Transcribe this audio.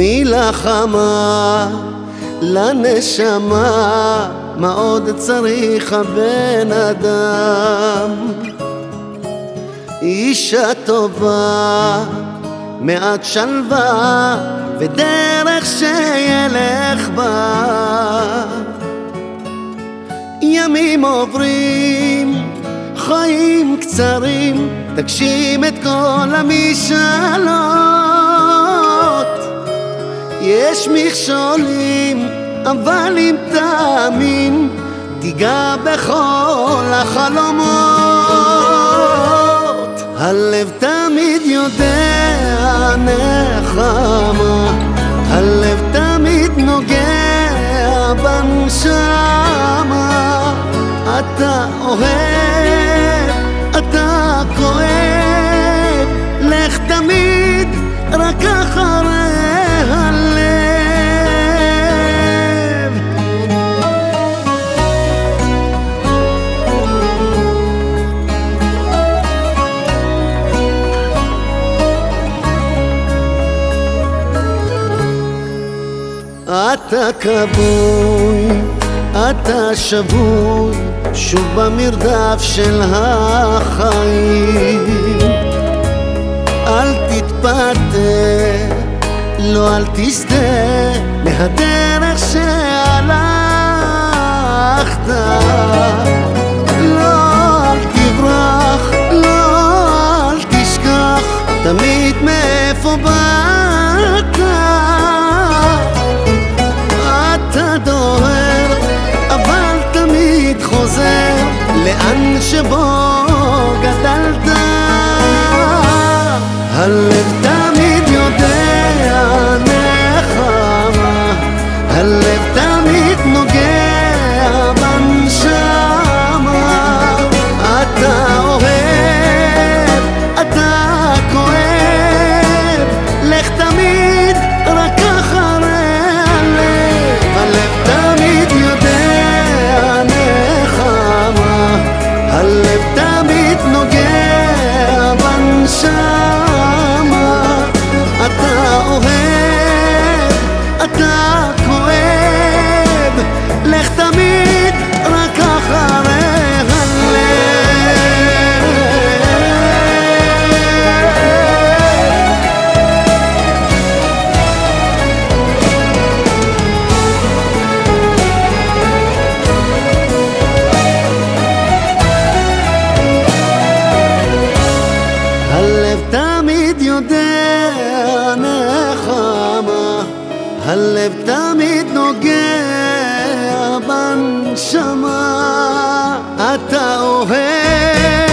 נחמה לנשמה, מה עוד צריך הבן אדם? אישה טובה, מעט שלווה, ודרך שילך בה. ימים עוברים, חיים קצרים, תגשים את כל המשאלות. יש מכשולים, אבל אם תאמין, תיגע בכל החלומות. הלב תמיד יודע נחמה, הלב תמיד נוגע בנשמה. אתה אוהב, אתה כואב, לך תמיד רק אחרי אתה כבוי, אתה שבוי, שוב במרדף של החיים. אל תתפתה, לא אל תסטה מהדרך שהלכת. לאן שבו גדלת. הלב תמיד יודע נחמה, הלב הלב תמיד נוגע בנשמה. אתה אוהב, אתה הלב תמיד נוגע בנשמה. אתה אוהב